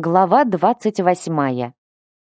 Глава 28.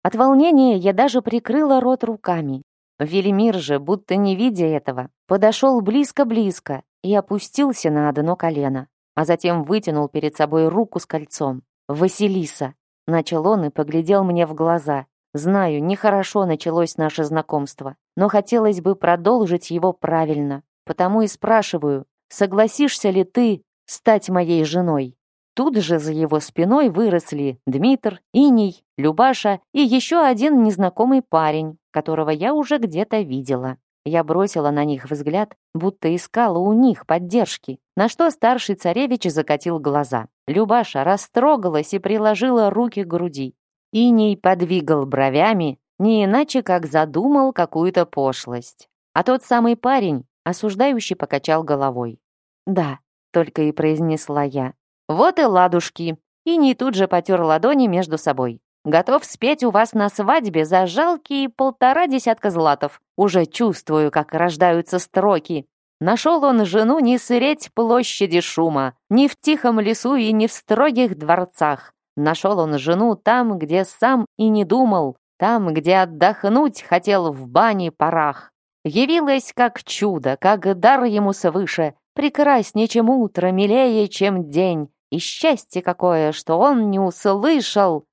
От волнения я даже прикрыла рот руками. Велимир же, будто не видя этого, подошел близко-близко и опустился на одно колено, а затем вытянул перед собой руку с кольцом. «Василиса!» — начал он и поглядел мне в глаза. Знаю, нехорошо началось наше знакомство, но хотелось бы продолжить его правильно, потому и спрашиваю, согласишься ли ты стать моей женой? Тут же за его спиной выросли Дмитр, Иний, Любаша и еще один незнакомый парень, которого я уже где-то видела. Я бросила на них взгляд, будто искала у них поддержки, на что старший царевич закатил глаза. Любаша растрогалась и приложила руки к груди. Иний подвигал бровями, не иначе как задумал какую-то пошлость. А тот самый парень, осуждающий, покачал головой. «Да», — только и произнесла я, «Вот и ладушки!» и не тут же потер ладони между собой. «Готов спеть у вас на свадьбе за жалкие полтора десятка златов. Уже чувствую, как рождаются строки. Нашел он жену не сыреть площади шума, ни в тихом лесу и не в строгих дворцах. Нашел он жену там, где сам и не думал, там, где отдохнуть хотел в бане парах. Явилась как чудо, как дар ему свыше, прекраснее, чем утро, милее, чем день, и счастье какое, что он не услышал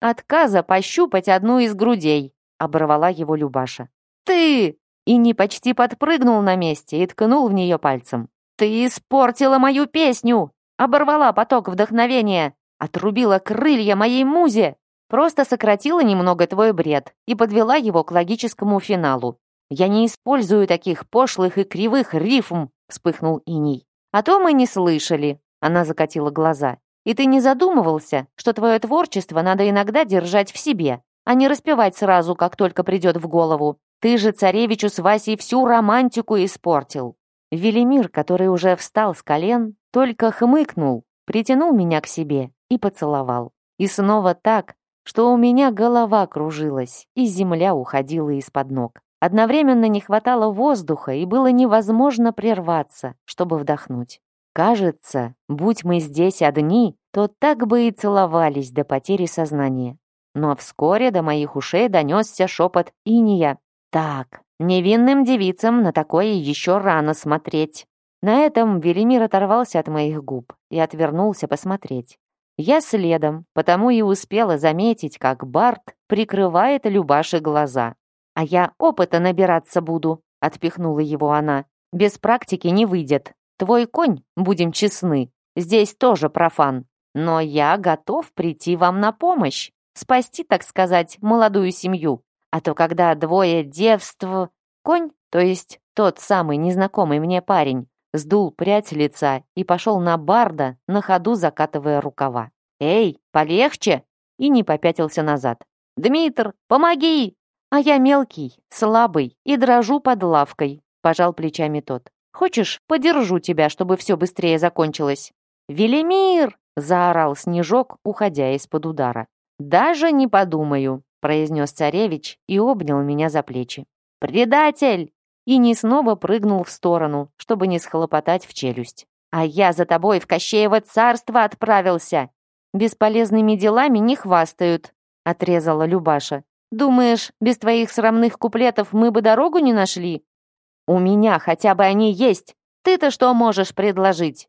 отказа пощупать одну из грудей, оборвала его Любаша. Ты! И не почти подпрыгнул на месте и ткнул в нее пальцем. Ты испортила мою песню! Оборвала поток вдохновения! Отрубила крылья моей музе! Просто сократила немного твой бред и подвела его к логическому финалу. Я не использую таких пошлых и кривых рифм, вспыхнул Иний. А то мы не слышали. Она закатила глаза. «И ты не задумывался, что твое творчество надо иногда держать в себе, а не распевать сразу, как только придет в голову? Ты же царевичу с Васей всю романтику испортил!» Велимир, который уже встал с колен, только хмыкнул, притянул меня к себе и поцеловал. И снова так, что у меня голова кружилась, и земля уходила из-под ног. Одновременно не хватало воздуха, и было невозможно прерваться, чтобы вдохнуть. Кажется, будь мы здесь одни, то так бы и целовались до потери сознания. Но вскоре до моих ушей донесся шепот Иния. «Так, невинным девицам на такое еще рано смотреть». На этом Велимир оторвался от моих губ и отвернулся посмотреть. Я следом, потому и успела заметить, как Барт прикрывает Любаши глаза. «А я опыта набираться буду», — отпихнула его она. «Без практики не выйдет. Твой конь, будем честны, здесь тоже профан. Но я готов прийти вам на помощь, спасти, так сказать, молодую семью. А то когда двое девств... Конь, то есть тот самый незнакомый мне парень, сдул прядь лица и пошел на Барда, на ходу закатывая рукава. «Эй, полегче!» и не попятился назад. «Дмитр, помоги!» «А я мелкий, слабый и дрожу под лавкой», — пожал плечами тот. Хочешь, подержу тебя, чтобы все быстрее закончилось?» «Велимир!» — заорал Снежок, уходя из-под удара. «Даже не подумаю», — произнес царевич и обнял меня за плечи. «Предатель!» И не снова прыгнул в сторону, чтобы не схлопотать в челюсть. «А я за тобой в Кощеево царство отправился!» «Бесполезными делами не хвастают», — отрезала Любаша. «Думаешь, без твоих срамных куплетов мы бы дорогу не нашли? «У меня хотя бы они есть! Ты-то что можешь предложить?»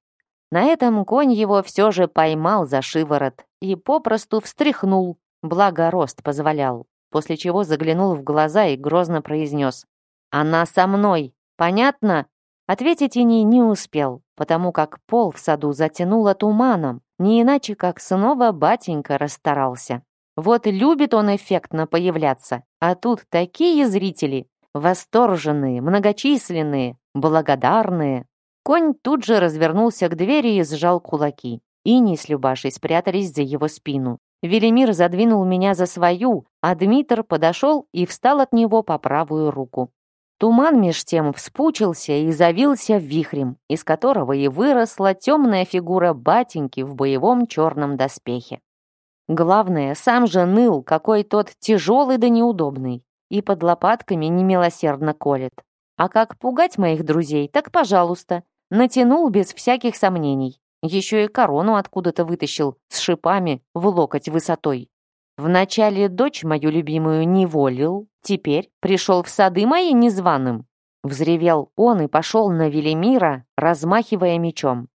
На этом конь его все же поймал за шиворот и попросту встряхнул, благо рост позволял, после чего заглянул в глаза и грозно произнес «Она со мной! Понятно?» Ответить и не, не успел, потому как пол в саду затянуло туманом, не иначе как снова батенька расстарался. Вот любит он эффектно появляться, а тут такие зрители, Восторженные, многочисленные, благодарные. Конь тут же развернулся к двери и сжал кулаки. Ини с Любашей спрятались за его спину. Велимир задвинул меня за свою, а Дмитр подошел и встал от него по правую руку. Туман меж тем вспучился и завился вихрем, из которого и выросла темная фигура батеньки в боевом черном доспехе. Главное, сам же ныл, какой тот тяжелый да неудобный и под лопатками немилосердно колет. А как пугать моих друзей, так пожалуйста. Натянул без всяких сомнений. Еще и корону откуда-то вытащил, с шипами, в локоть высотой. Вначале дочь мою любимую не волил, теперь пришел в сады мои незваным. Взревел он и пошел на Велимира, размахивая мечом.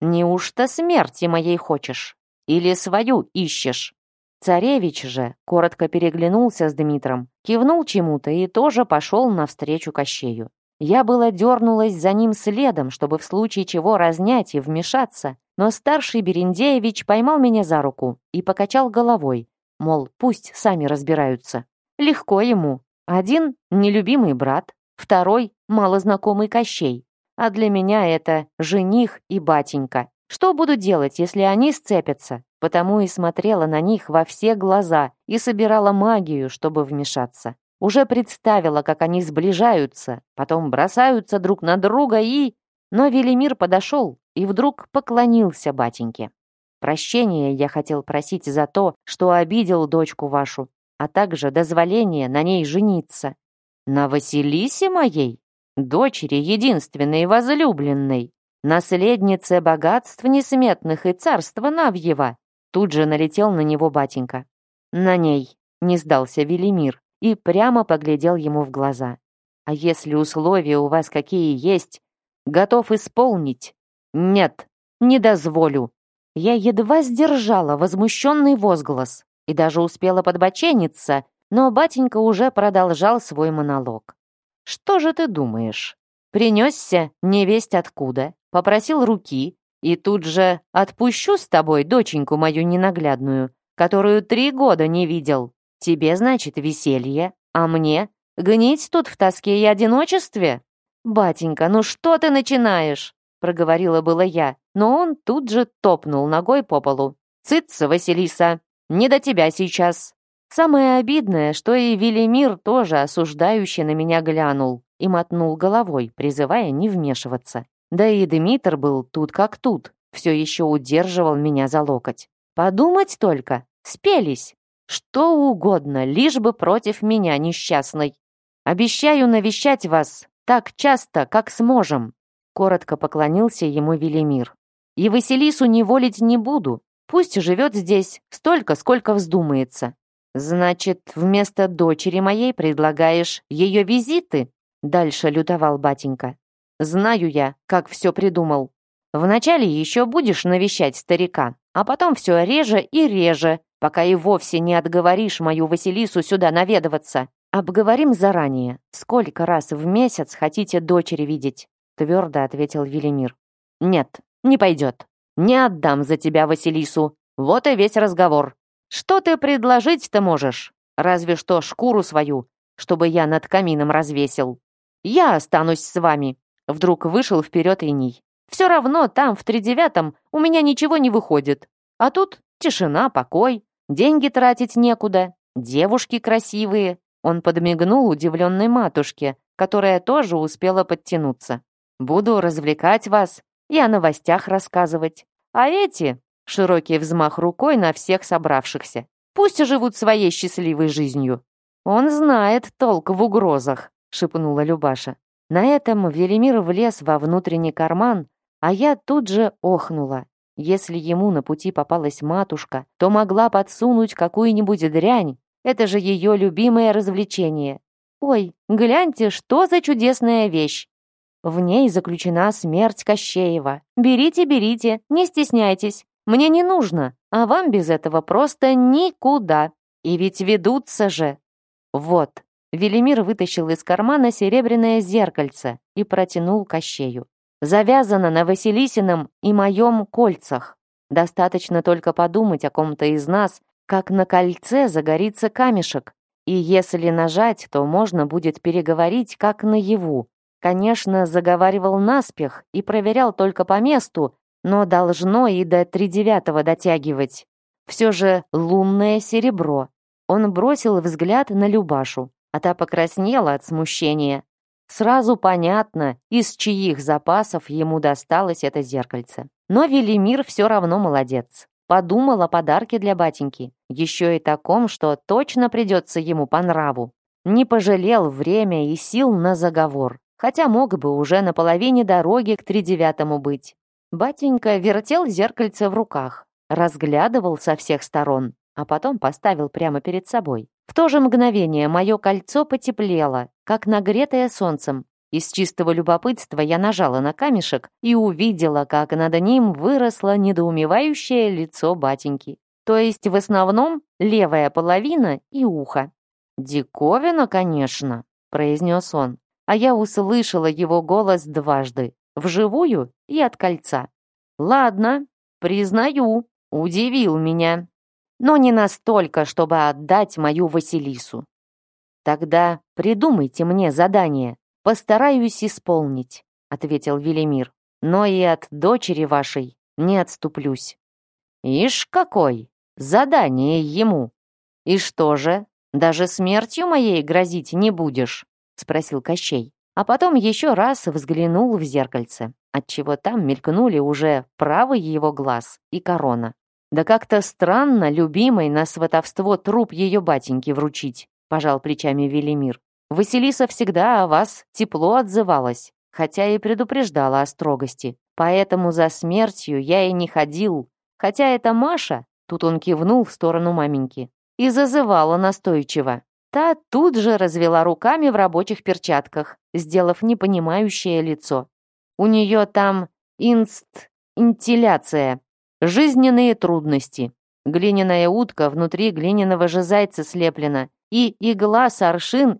«Неужто смерти моей хочешь? Или свою ищешь?» Царевич же коротко переглянулся с Дмитром, кивнул чему-то и тоже пошел навстречу Кощею. Я было дернулась за ним следом, чтобы в случае чего разнять и вмешаться, но старший Берендеевич поймал меня за руку и покачал головой, мол, пусть сами разбираются. Легко ему. Один — нелюбимый брат, второй — малознакомый Кощей, а для меня это жених и батенька. Что буду делать, если они сцепятся? Потому и смотрела на них во все глаза и собирала магию, чтобы вмешаться. Уже представила, как они сближаются, потом бросаются друг на друга и... Но Велимир подошел и вдруг поклонился батеньке. Прощение я хотел просить за то, что обидел дочку вашу, а также дозволение на ней жениться». «На Василисе моей? Дочери единственной возлюбленной?» наследнице богатств несметных и царства Навьева!» Тут же налетел на него батенька. «На ней!» — не сдался Велимир и прямо поглядел ему в глаза. «А если условия у вас какие есть, готов исполнить?» «Нет, не дозволю!» Я едва сдержала возмущенный возглас и даже успела подбочениться, но батенька уже продолжал свой монолог. «Что же ты думаешь? Принесся невесть откуда, попросил руки и тут же «отпущу с тобой доченьку мою ненаглядную, которую три года не видел. Тебе, значит, веселье, а мне гнить тут в тоске и одиночестве?» «Батенька, ну что ты начинаешь?» — проговорила была я, но он тут же топнул ногой по полу. Цыц, Василиса, не до тебя сейчас!» Самое обидное, что и Велимир тоже осуждающе на меня глянул и мотнул головой, призывая не вмешиваться. Да и Демитр был тут как тут, все еще удерживал меня за локоть. Подумать только, спелись. Что угодно, лишь бы против меня несчастной. Обещаю навещать вас так часто, как сможем. Коротко поклонился ему Велимир. И Василису неволить не буду. Пусть живет здесь столько, сколько вздумается. Значит, вместо дочери моей предлагаешь ее визиты? Дальше лютовал батенька. Знаю я, как все придумал. Вначале еще будешь навещать старика, а потом все реже и реже, пока и вовсе не отговоришь мою Василису сюда наведываться. Обговорим заранее, сколько раз в месяц хотите дочери видеть, твердо ответил Велимир. Нет, не пойдет. Не отдам за тебя Василису. Вот и весь разговор. Что ты предложить-то можешь? Разве что шкуру свою, чтобы я над камином развесил. Я останусь с вами. Вдруг вышел вперед Эний. «Все равно там, в тридевятом, у меня ничего не выходит. А тут тишина, покой, деньги тратить некуда, девушки красивые». Он подмигнул удивленной матушке, которая тоже успела подтянуться. «Буду развлекать вас и о новостях рассказывать. А эти...» — широкий взмах рукой на всех собравшихся. «Пусть живут своей счастливой жизнью». «Он знает толк в угрозах», — шепнула Любаша. На этом Велимир влез во внутренний карман, а я тут же охнула. Если ему на пути попалась матушка, то могла подсунуть какую-нибудь дрянь. Это же ее любимое развлечение. Ой, гляньте, что за чудесная вещь! В ней заключена смерть Кощеева. Берите, берите, не стесняйтесь. Мне не нужно, а вам без этого просто никуда. И ведь ведутся же. Вот. Велимир вытащил из кармана серебряное зеркальце и протянул кощею. «Завязано на Василисином и моем кольцах. Достаточно только подумать о ком-то из нас, как на кольце загорится камешек, и если нажать, то можно будет переговорить как наяву. Конечно, заговаривал наспех и проверял только по месту, но должно и до тридевятого дотягивать. Все же лунное серебро. Он бросил взгляд на Любашу а та покраснела от смущения. Сразу понятно, из чьих запасов ему досталось это зеркальце. Но Велимир все равно молодец. Подумал о подарке для батеньки, еще и таком, что точно придется ему по нраву. Не пожалел время и сил на заговор, хотя мог бы уже на половине дороги к тридевятому быть. Батенька вертел зеркальце в руках, разглядывал со всех сторон, а потом поставил прямо перед собой. В то же мгновение мое кольцо потеплело, как нагретое солнцем. Из чистого любопытства я нажала на камешек и увидела, как над ним выросло недоумевающее лицо батеньки. То есть в основном левая половина и ухо. «Диковина, конечно», — произнес он. А я услышала его голос дважды, вживую и от кольца. «Ладно, признаю, удивил меня» но не настолько, чтобы отдать мою Василису. Тогда придумайте мне задание, постараюсь исполнить, ответил Велимир. Но и от дочери вашей не отступлюсь. Ишь какой! Задание ему! И что же, даже смертью моей грозить не будешь? спросил Кощей, а потом еще раз взглянул в зеркальце, отчего там мелькнули уже правый его глаз и корона. Да как-то странно любимой на сватовство труп ее батеньки вручить, пожал плечами Велимир. Василиса всегда о вас тепло отзывалась, хотя и предупреждала о строгости. Поэтому за смертью я и не ходил. Хотя это Маша, тут он кивнул в сторону маменьки, и зазывала настойчиво. Та тут же развела руками в рабочих перчатках, сделав непонимающее лицо. У нее там инст... интеляция, Жизненные трудности. Глиняная утка внутри глиняного же зайца слеплена, и игла с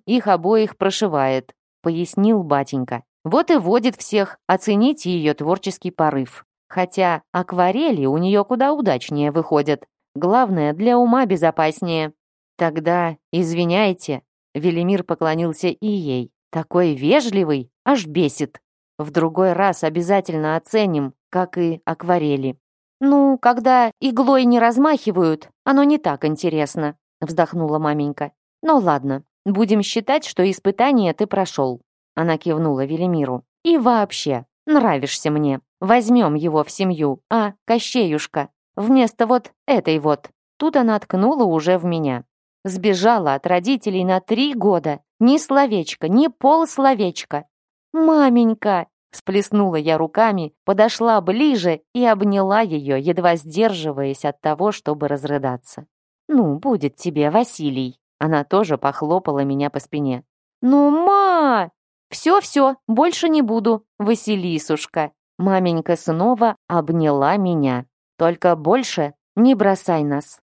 их обоих прошивает, пояснил батенька. Вот и водит всех, оцените ее творческий порыв. Хотя акварели у нее куда удачнее выходят. Главное, для ума безопаснее. Тогда извиняйте, Велимир поклонился и ей. Такой вежливый, аж бесит. В другой раз обязательно оценим, как и акварели. «Ну, когда иглой не размахивают, оно не так интересно», вздохнула маменька. «Ну ладно, будем считать, что испытание ты прошел». Она кивнула Велимиру. «И вообще, нравишься мне. Возьмем его в семью, а, Кощеюшка, вместо вот этой вот». Тут она ткнула уже в меня. Сбежала от родителей на три года. Ни словечка, ни полсловечка. «Маменька!» Сплеснула я руками, подошла ближе и обняла ее, едва сдерживаясь от того, чтобы разрыдаться. «Ну, будет тебе, Василий!» Она тоже похлопала меня по спине. «Ну, ма! Все-все, больше не буду, Василисушка!» Маменька снова обняла меня. «Только больше не бросай нас!»